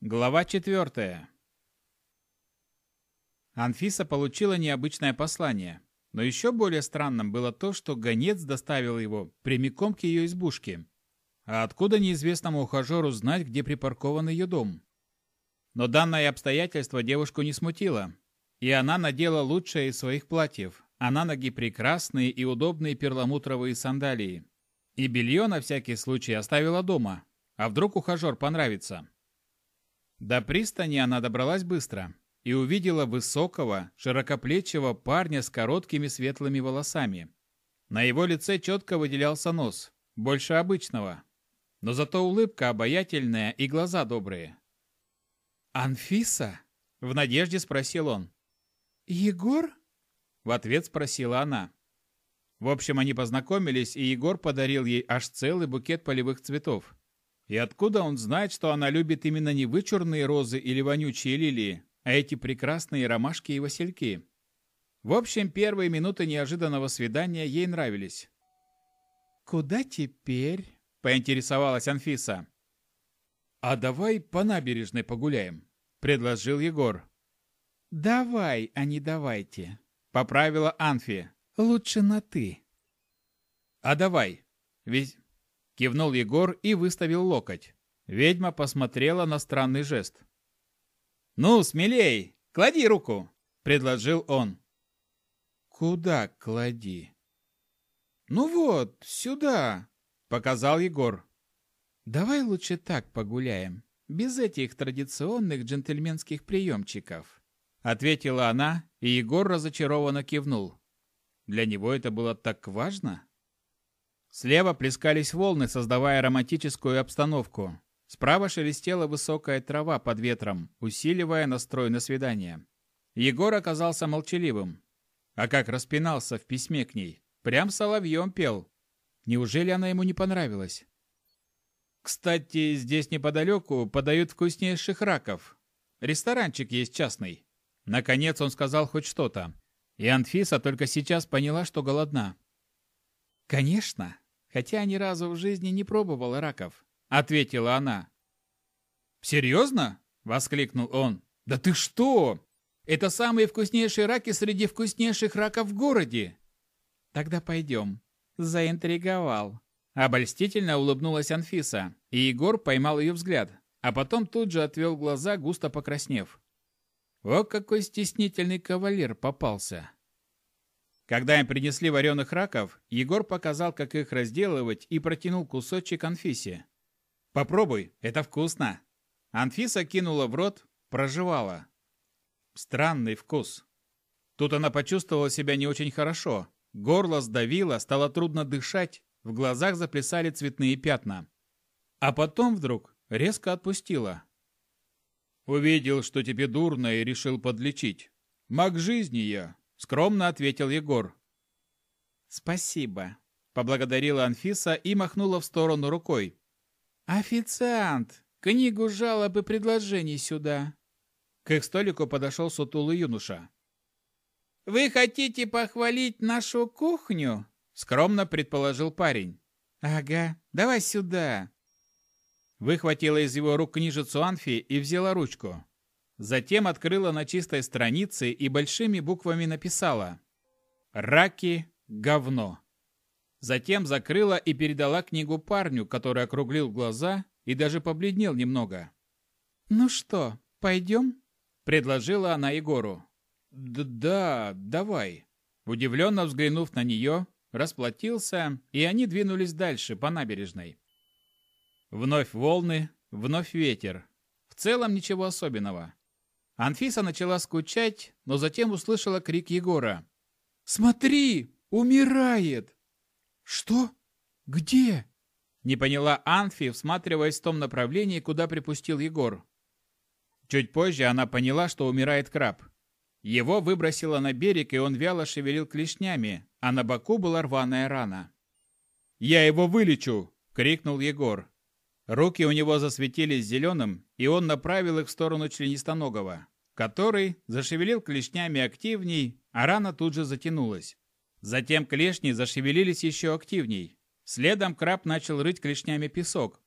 Глава четвертая. Анфиса получила необычное послание, но еще более странным было то, что гонец доставил его прямиком к ее избушке. А откуда неизвестному ухажеру знать, где припаркован ее дом? Но данное обстоятельство девушку не смутило, и она надела лучшее из своих платьев, а на ноги прекрасные и удобные перламутровые сандалии. И белье на всякий случай оставила дома, а вдруг ухажер понравится. До пристани она добралась быстро и увидела высокого, широкоплечего парня с короткими светлыми волосами. На его лице четко выделялся нос, больше обычного. Но зато улыбка обаятельная и глаза добрые. «Анфиса?» – в надежде спросил он. «Егор?» – в ответ спросила она. В общем, они познакомились, и Егор подарил ей аж целый букет полевых цветов. И откуда он знает, что она любит именно не вычурные розы или вонючие лилии, а эти прекрасные ромашки и васильки? В общем, первые минуты неожиданного свидания ей нравились. «Куда теперь?» – поинтересовалась Анфиса. «А давай по набережной погуляем», – предложил Егор. «Давай, а не давайте», – поправила Анфи. «Лучше на «ты». «А давай. Ведь Кивнул Егор и выставил локоть. Ведьма посмотрела на странный жест. «Ну, смелей! Клади руку!» – предложил он. «Куда клади?» «Ну вот, сюда!» – показал Егор. «Давай лучше так погуляем, без этих традиционных джентльменских приемчиков», – ответила она, и Егор разочарованно кивнул. Для него это было так важно. Слева плескались волны, создавая романтическую обстановку. Справа шелестела высокая трава под ветром, усиливая настрой на свидание. Егор оказался молчаливым. А как распинался в письме к ней. Прям соловьем пел. Неужели она ему не понравилась? Кстати, здесь неподалеку подают вкуснейших раков. Ресторанчик есть частный. Наконец он сказал хоть что-то. И Анфиса только сейчас поняла, что голодна. «Конечно, хотя ни разу в жизни не пробовала раков», — ответила она. «Серьезно?» — воскликнул он. «Да ты что? Это самые вкуснейшие раки среди вкуснейших раков в городе!» «Тогда пойдем». Заинтриговал. Обольстительно улыбнулась Анфиса, и Егор поймал ее взгляд, а потом тут же отвел глаза, густо покраснев. О, какой стеснительный кавалер попался! Когда им принесли вареных раков, Егор показал, как их разделывать, и протянул кусочек Анфисе. «Попробуй, это вкусно!» Анфиса кинула в рот, прожевала. Странный вкус. Тут она почувствовала себя не очень хорошо. Горло сдавило, стало трудно дышать, в глазах заплясали цветные пятна. А потом вдруг резко отпустила. «Увидел, что тебе дурно, и решил подлечить. Маг жизни я, скромно ответил Егор. Спасибо, поблагодарила Анфиса и махнула в сторону рукой. Официант, книгу жалоб и предложений сюда. К их столику подошел сутулый юноша. «Вы хотите похвалить нашу кухню?» — скромно предположил парень. «Ага, давай сюда». Выхватила из его рук книжицу Анфи и взяла ручку. Затем открыла на чистой странице и большими буквами написала «Раки – говно». Затем закрыла и передала книгу парню, который округлил глаза и даже побледнел немного. «Ну что, пойдем?» – предложила она Егору. «Да, давай». Удивленно взглянув на нее, расплатился, и они двинулись дальше по набережной. Вновь волны, вновь ветер. В целом ничего особенного. Анфиса начала скучать, но затем услышала крик Егора. «Смотри! Умирает!» «Что? Где?» Не поняла Анфи, всматриваясь в том направлении, куда припустил Егор. Чуть позже она поняла, что умирает краб. Его выбросило на берег, и он вяло шевелил клешнями, а на боку была рваная рана. «Я его вылечу!» — крикнул Егор. Руки у него засветились зеленым, и он направил их в сторону членистоногого, который зашевелил клешнями активней, а рана тут же затянулась. Затем клешни зашевелились еще активней. Следом краб начал рыть клешнями песок,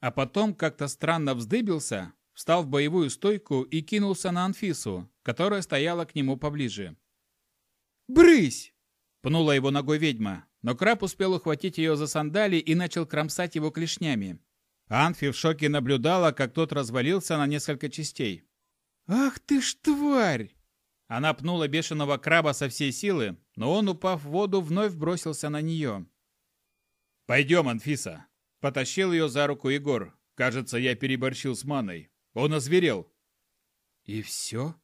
а потом как-то странно вздыбился, встал в боевую стойку и кинулся на Анфису, которая стояла к нему поближе. «Брысь!» – пнула его ногой ведьма, но краб успел ухватить ее за сандали и начал кромсать его клешнями. Анфи в шоке наблюдала, как тот развалился на несколько частей. «Ах ты ж тварь!» Она пнула бешеного краба со всей силы, но он, упав в воду, вновь бросился на нее. «Пойдем, Анфиса!» Потащил ее за руку Егор. «Кажется, я переборщил с маной. Он озверел». «И все?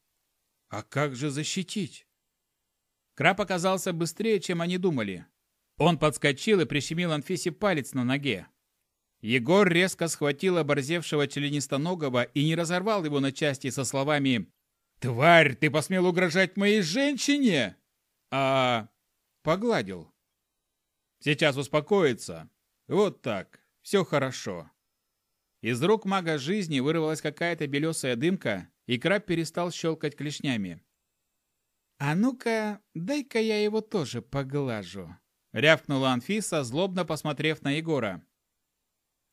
А как же защитить?» Краб оказался быстрее, чем они думали. Он подскочил и прищемил Анфисе палец на ноге. Егор резко схватил оборзевшего членистоногого и не разорвал его на части со словами «Тварь, ты посмел угрожать моей женщине!» А погладил. Сейчас успокоится. Вот так. Все хорошо. Из рук мага жизни вырвалась какая-то белесая дымка, и краб перестал щелкать клешнями. «А ну-ка, дай-ка я его тоже поглажу», — рявкнула Анфиса, злобно посмотрев на Егора.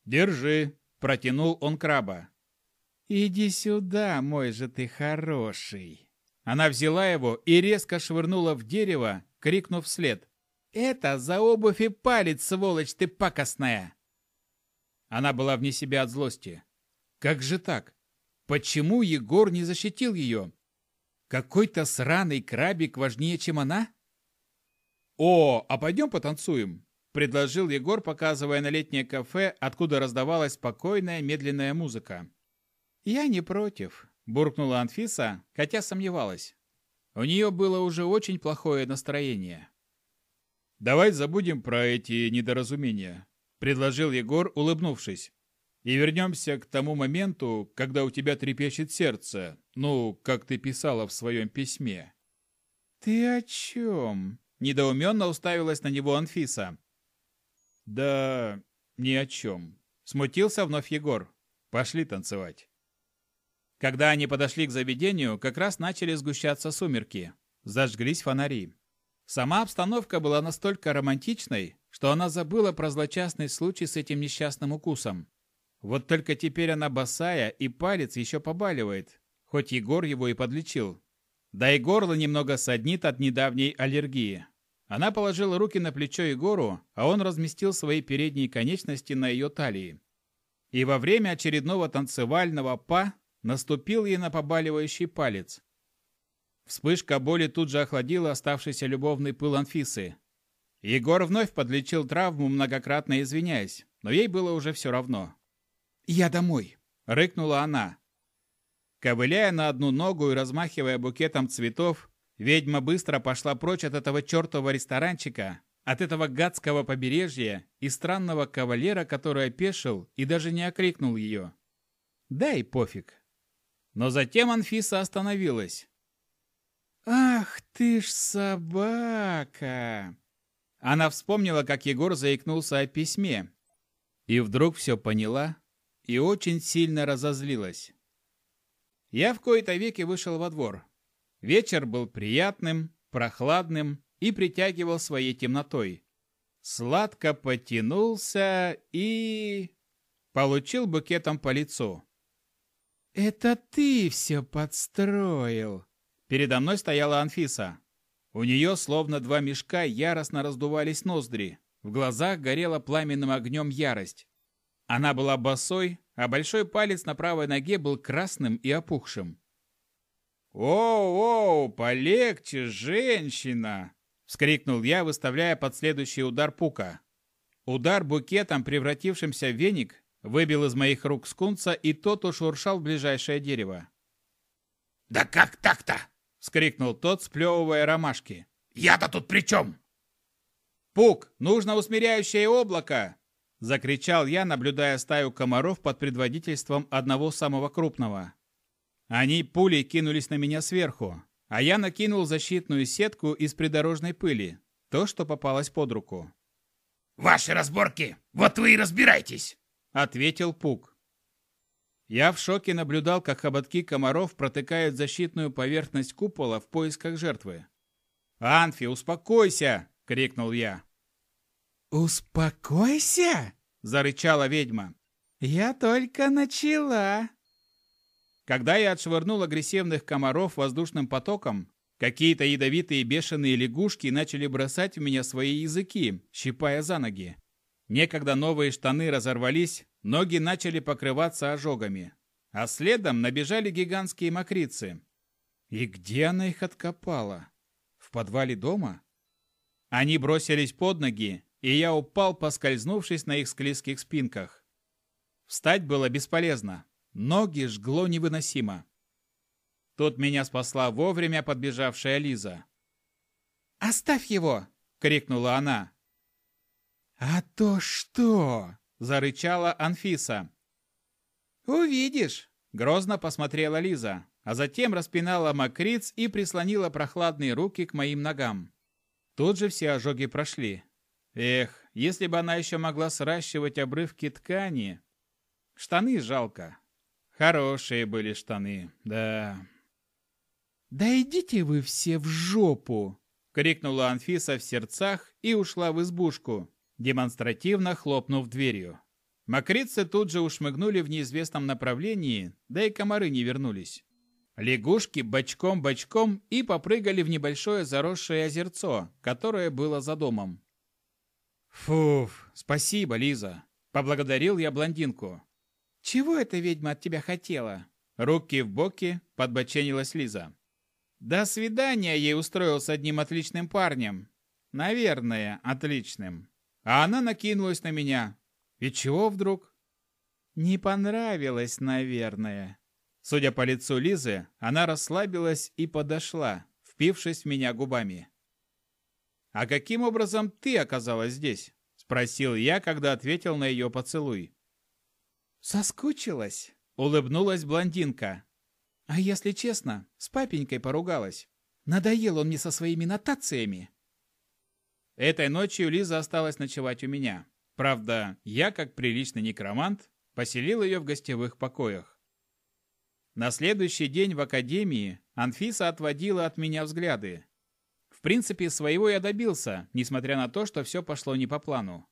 «Держи», — протянул он краба. «Иди сюда, мой же ты хороший!» Она взяла его и резко швырнула в дерево, крикнув вслед. «Это за обувь и палец, сволочь ты пакостная!» Она была вне себя от злости. «Как же так? Почему Егор не защитил ее? Какой-то сраный крабик важнее, чем она?» «О, а пойдем потанцуем?» – предложил Егор, показывая на летнее кафе, откуда раздавалась спокойная медленная музыка. «Я не против», – буркнула Анфиса, хотя сомневалась. У нее было уже очень плохое настроение. «Давай забудем про эти недоразумения», – предложил Егор, улыбнувшись. «И вернемся к тому моменту, когда у тебя трепещет сердце, ну, как ты писала в своем письме». «Ты о чем?» – недоуменно уставилась на него Анфиса. «Да ни о чем», – смутился вновь Егор. «Пошли танцевать». Когда они подошли к заведению, как раз начали сгущаться сумерки. Зажглись фонари. Сама обстановка была настолько романтичной, что она забыла про злочастный случай с этим несчастным укусом. Вот только теперь она босая, и палец еще побаливает, хоть Егор его и подлечил. Да и горло немного саднит от недавней аллергии. Она положила руки на плечо Егору, а он разместил свои передние конечности на ее талии. И во время очередного танцевального па наступил ей на побаливающий палец. Вспышка боли тут же охладила оставшийся любовный пыл Анфисы. Егор вновь подлечил травму, многократно извиняясь, но ей было уже все равно. «Я домой!» — рыкнула она. Ковыляя на одну ногу и размахивая букетом цветов, ведьма быстро пошла прочь от этого чертового ресторанчика, от этого гадского побережья и странного кавалера, который опешил и даже не окликнул ее. Да и пофиг. Но затем Анфиса остановилась. «Ах ты ж собака!» Она вспомнила, как Егор заикнулся о письме. И вдруг все поняла и очень сильно разозлилась. Я в кои-то веки вышел во двор. Вечер был приятным, прохладным и притягивал своей темнотой. Сладко потянулся и... Получил букетом по лицу. «Это ты все подстроил!» Передо мной стояла Анфиса. У нее, словно два мешка, яростно раздувались ноздри. В глазах горела пламенным огнем ярость. Она была босой, а большой палец на правой ноге был красным и опухшим. «Оу-оу, полегче, женщина!» — вскрикнул я, выставляя под следующий удар пука. Удар букетом, превратившимся в веник, Выбил из моих рук скунца, и тот ушуршал в ближайшее дерево. «Да как так-то?» — вскрикнул тот, сплевывая ромашки. «Я-то тут при чем?» «Пук, нужно усмиряющее облако!» — закричал я, наблюдая стаю комаров под предводительством одного самого крупного. Они пулей кинулись на меня сверху, а я накинул защитную сетку из придорожной пыли, то, что попалось под руку. «Ваши разборки! Вот вы и разбирайтесь!» — ответил Пук. Я в шоке наблюдал, как хоботки комаров протыкают защитную поверхность купола в поисках жертвы. «Анфи, успокойся!» — крикнул я. «Успокойся!» — зарычала ведьма. «Я только начала!» Когда я отшвырнул агрессивных комаров воздушным потоком, какие-то ядовитые бешеные лягушки начали бросать в меня свои языки, щипая за ноги. Некогда новые штаны разорвались, ноги начали покрываться ожогами. А следом набежали гигантские мокрицы. И где она их откопала? В подвале дома? Они бросились под ноги, и я упал, поскользнувшись на их склизких спинках. Встать было бесполезно. Ноги жгло невыносимо. Тут меня спасла вовремя подбежавшая Лиза. «Оставь его!» — крикнула она. «А то что?» — зарычала Анфиса. «Увидишь!» — грозно посмотрела Лиза, а затем распинала мокриц и прислонила прохладные руки к моим ногам. Тут же все ожоги прошли. Эх, если бы она еще могла сращивать обрывки ткани. Штаны жалко. Хорошие были штаны, да. «Да идите вы все в жопу!» — крикнула Анфиса в сердцах и ушла в избушку, демонстративно хлопнув дверью. Мокрицы тут же ушмыгнули в неизвестном направлении, да и комары не вернулись. Лягушки бочком-бочком и попрыгали в небольшое заросшее озерцо, которое было за домом. «Фуф, спасибо, Лиза!» – поблагодарил я блондинку. «Чего эта ведьма от тебя хотела?» Руки в боки подбоченилась Лиза. «До свидания ей устроил с одним отличным парнем. Наверное, отличным. А она накинулась на меня. И чего вдруг?» «Не понравилось, наверное». Судя по лицу Лизы, она расслабилась и подошла, впившись в меня губами. «А каким образом ты оказалась здесь?» – спросил я, когда ответил на ее поцелуй. «Соскучилась?» – улыбнулась блондинка. «А если честно, с папенькой поругалась. Надоел он мне со своими нотациями». Этой ночью Лиза осталась ночевать у меня. Правда, я, как приличный некромант, поселил ее в гостевых покоях. На следующий день в академии Анфиса отводила от меня взгляды. В принципе, своего я добился, несмотря на то, что все пошло не по плану.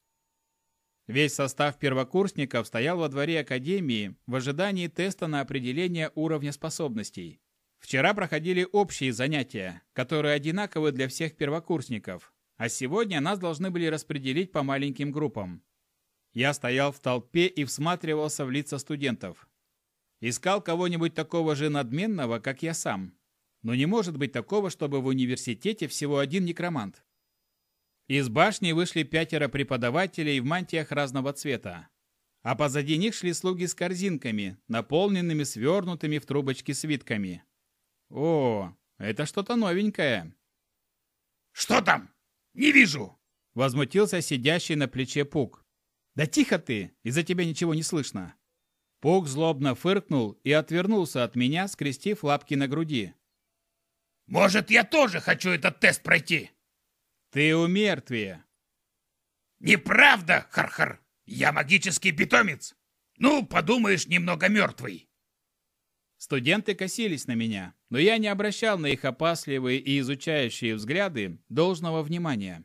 Весь состав первокурсников стоял во дворе академии в ожидании теста на определение уровня способностей. Вчера проходили общие занятия, которые одинаковы для всех первокурсников, а сегодня нас должны были распределить по маленьким группам. Я стоял в толпе и всматривался в лица студентов. Искал кого-нибудь такого же надменного, как я сам. Но не может быть такого, чтобы в университете всего один некромант. Из башни вышли пятеро преподавателей в мантиях разного цвета. А позади них шли слуги с корзинками, наполненными свернутыми в трубочки свитками. О, это что-то новенькое. «Что там? Не вижу!» Возмутился сидящий на плече Пук. «Да тихо ты! Из-за тебя ничего не слышно!» Пук злобно фыркнул и отвернулся от меня, скрестив лапки на груди. «Может, я тоже хочу этот тест пройти?» Ты у мертвия. Неправда, Хархар. Я магический питомец. Ну, подумаешь, немного мертвый. Студенты косились на меня, но я не обращал на их опасливые и изучающие взгляды должного внимания.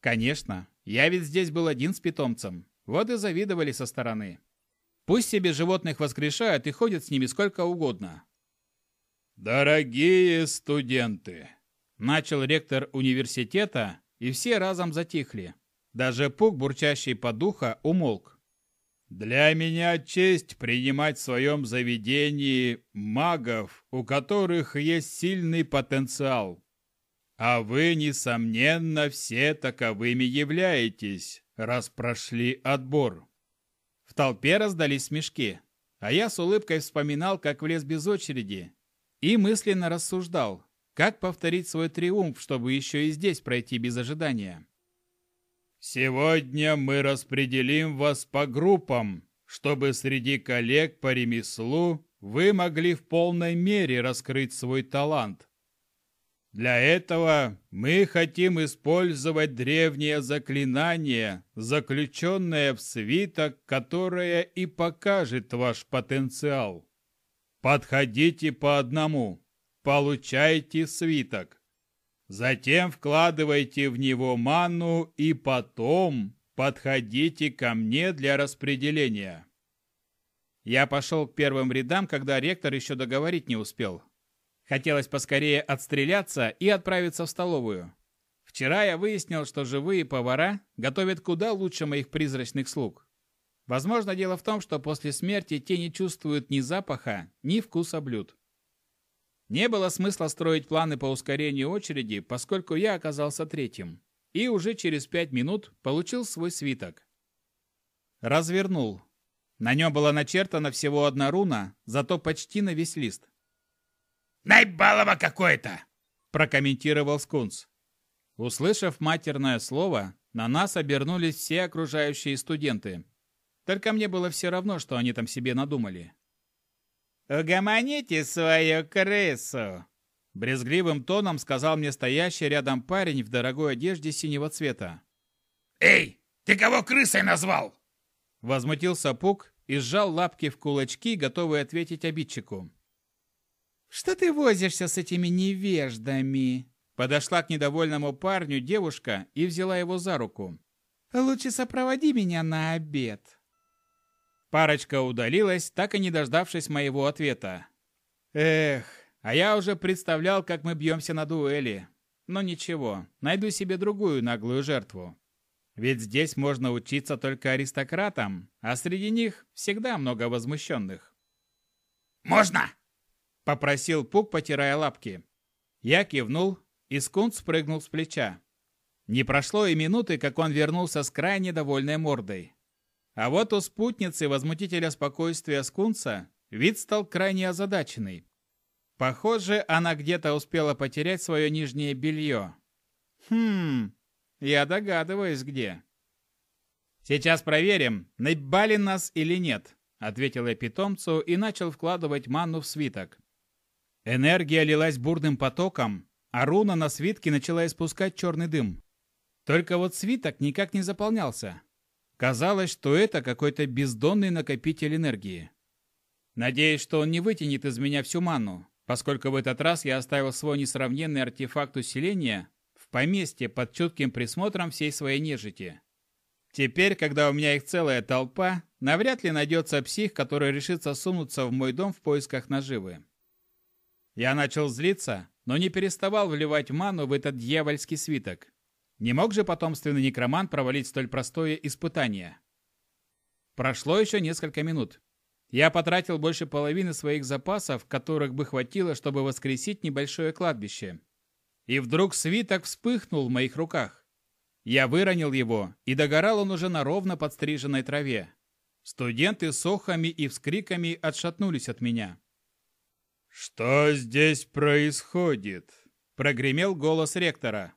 Конечно, я ведь здесь был один с питомцем, вот и завидовали со стороны. Пусть себе животных воскрешают и ходят с ними сколько угодно. «Дорогие студенты!» – начал ректор университета, и все разом затихли. Даже пук, бурчащий по духа, умолк. «Для меня честь принимать в своем заведении магов, у которых есть сильный потенциал. А вы, несомненно, все таковыми являетесь, раз прошли отбор». В толпе раздались смешки, а я с улыбкой вспоминал, как влез без очереди, и мысленно рассуждал, как повторить свой триумф, чтобы еще и здесь пройти без ожидания? Сегодня мы распределим вас по группам, чтобы среди коллег по ремеслу вы могли в полной мере раскрыть свой талант. Для этого мы хотим использовать древнее заклинание, заключенное в свиток, которое и покажет ваш потенциал. Подходите по одному получайте свиток. Затем вкладывайте в него ману и потом подходите ко мне для распределения. Я пошел к первым рядам, когда ректор еще договорить не успел. Хотелось поскорее отстреляться и отправиться в столовую. Вчера я выяснил, что живые повара готовят куда лучше моих призрачных слуг. Возможно, дело в том, что после смерти те не чувствуют ни запаха, ни вкуса блюд. Не было смысла строить планы по ускорению очереди, поскольку я оказался третьим. И уже через пять минут получил свой свиток. Развернул. На нем была начертана всего одна руна, зато почти на весь лист. «Найбалово какое-то!» – прокомментировал Скунс. Услышав матерное слово, на нас обернулись все окружающие студенты. Только мне было все равно, что они там себе надумали. «Угомоните свою крысу!» Брезгливым тоном сказал мне стоящий рядом парень в дорогой одежде синего цвета. «Эй, ты кого крысой назвал?» Возмутился Пук и сжал лапки в кулачки, готовый ответить обидчику. «Что ты возишься с этими невеждами?» Подошла к недовольному парню девушка и взяла его за руку. «Лучше сопроводи меня на обед». Парочка удалилась, так и не дождавшись моего ответа. Эх, а я уже представлял, как мы бьемся на дуэли. Но ничего, найду себе другую наглую жертву. Ведь здесь можно учиться только аристократам, а среди них всегда много возмущенных. «Можно?» – попросил Пук, потирая лапки. Я кивнул, и скунс спрыгнул с плеча. Не прошло и минуты, как он вернулся с крайне довольной мордой. А вот у спутницы возмутителя спокойствия скунса вид стал крайне озадаченный. Похоже, она где-то успела потерять свое нижнее белье. Хм, я догадываюсь, где. Сейчас проверим, наебали нас или нет, ответил я питомцу и начал вкладывать манну в свиток. Энергия лилась бурным потоком, а руна на свитке начала испускать черный дым. Только вот свиток никак не заполнялся. Казалось, что это какой-то бездонный накопитель энергии. Надеюсь, что он не вытянет из меня всю ману, поскольку в этот раз я оставил свой несравненный артефакт усиления в поместье под чутким присмотром всей своей нежити. Теперь, когда у меня их целая толпа, навряд ли найдется псих, который решится сунуться в мой дом в поисках наживы. Я начал злиться, но не переставал вливать ману в этот дьявольский свиток. Не мог же потомственный некромант провалить столь простое испытание? Прошло еще несколько минут. Я потратил больше половины своих запасов, которых бы хватило, чтобы воскресить небольшое кладбище. И вдруг свиток вспыхнул в моих руках. Я выронил его, и догорал он уже на ровно подстриженной траве. Студенты с охами и вскриками отшатнулись от меня. «Что здесь происходит?» – прогремел голос ректора.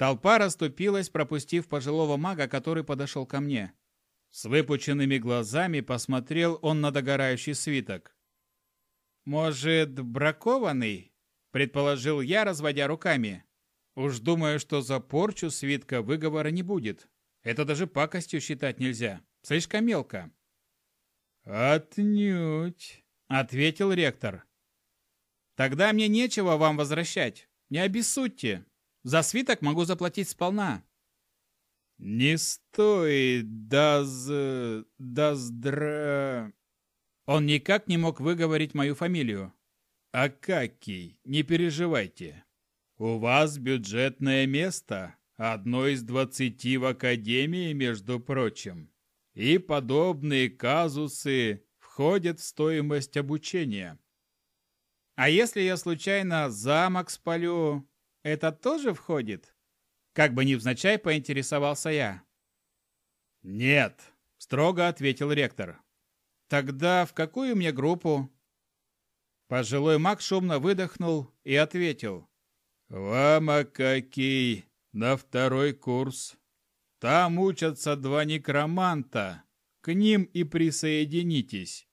Толпа расступилась, пропустив пожилого мага, который подошел ко мне. С выпученными глазами посмотрел он на догорающий свиток. «Может, бракованный?» – предположил я, разводя руками. «Уж думаю, что за порчу свитка выговора не будет. Это даже пакостью считать нельзя. Слишком мелко». «Отнюдь», – ответил ректор. «Тогда мне нечего вам возвращать. Не обессудьте. За свиток могу заплатить сполна. Не стоит, даз... даздра... Он никак не мог выговорить мою фамилию. Акакий, не переживайте. У вас бюджетное место, одно из двадцати в академии, между прочим. И подобные казусы входят в стоимость обучения. А если я случайно замок спалю, это тоже входит? Как бы невзначай поинтересовался я. Нет, строго ответил ректор. Тогда в какую мне группу? Пожилой маг шумно выдохнул и ответил. Вам, Акакий, на второй курс. Там учатся два некроманта. К ним и присоединитесь.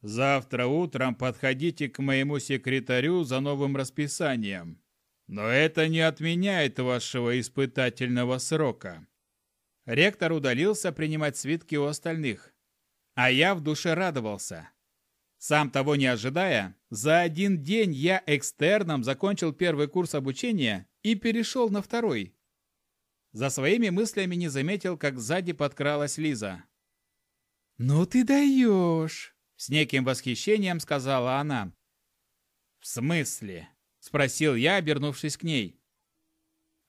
Завтра утром подходите к моему секретарю за новым расписанием. Но это не отменяет вашего испытательного срока. Ректор удалился принимать свитки у остальных. А я в душе радовался. Сам того не ожидая, за один день я экстерном закончил первый курс обучения и перешел на второй. За своими мыслями не заметил, как сзади подкралась Лиза. «Ну ты даешь!» — с неким восхищением сказала она. «В смысле?» — спросил я, обернувшись к ней.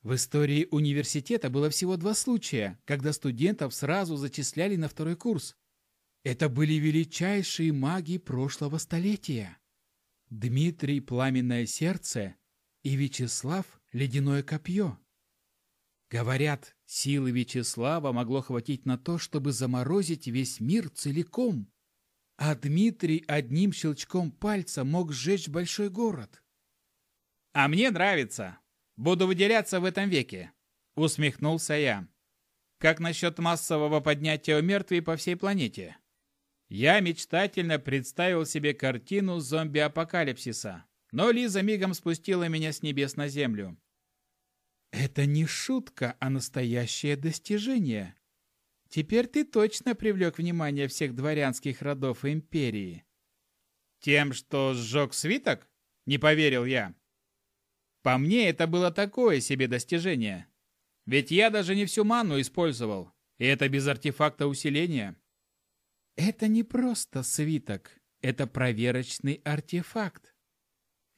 В истории университета было всего два случая, когда студентов сразу зачисляли на второй курс. Это были величайшие маги прошлого столетия. Дмитрий Пламенное Сердце и Вячеслав Ледяное Копье. Говорят, силы Вячеслава могло хватить на то, чтобы заморозить весь мир целиком, а Дмитрий одним щелчком пальца мог сжечь большой город. «А мне нравится. Буду выделяться в этом веке», — усмехнулся я. «Как насчет массового поднятия мертвей по всей планете?» Я мечтательно представил себе картину зомби-апокалипсиса, но Лиза мигом спустила меня с небес на землю. Это не шутка, а настоящее достижение. Теперь ты точно привлек внимание всех дворянских родов империи. Тем, что сжег свиток? Не поверил я. По мне, это было такое себе достижение. Ведь я даже не всю ману использовал, и это без артефакта усиления. Это не просто свиток, это проверочный артефакт.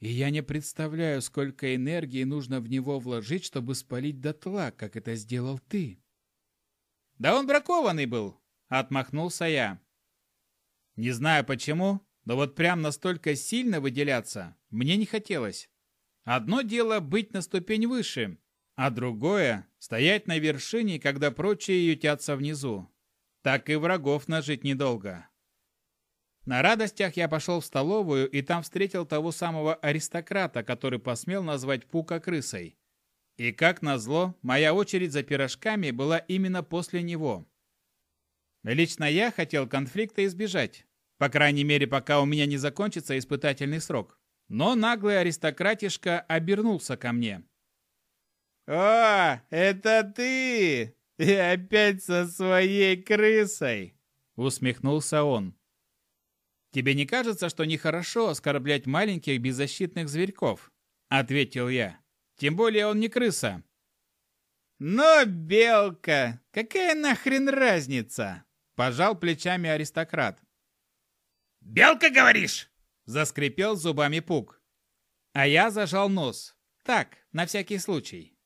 И я не представляю, сколько энергии нужно в него вложить, чтобы спалить дотла, как это сделал ты. Да он бракованный был, отмахнулся я. Не знаю почему, но вот прям настолько сильно выделяться мне не хотелось. Одно дело быть на ступень выше, а другое — стоять на вершине, когда прочие ютятся внизу. Так и врагов нажить недолго. На радостях я пошел в столовую и там встретил того самого аристократа, который посмел назвать Пука крысой. И как назло, моя очередь за пирожками была именно после него. Лично я хотел конфликта избежать, по крайней мере, пока у меня не закончится испытательный срок. Но наглый аристократишка обернулся ко мне. «О, это ты! И опять со своей крысой!» Усмехнулся он. «Тебе не кажется, что нехорошо оскорблять маленьких беззащитных зверьков?» — ответил я. «Тем более он не крыса». «Но белка! Какая нахрен разница?» — пожал плечами аристократ. «Белка, говоришь?» — заскрипел зубами Пук. А я зажал нос. Так, на всякий случай.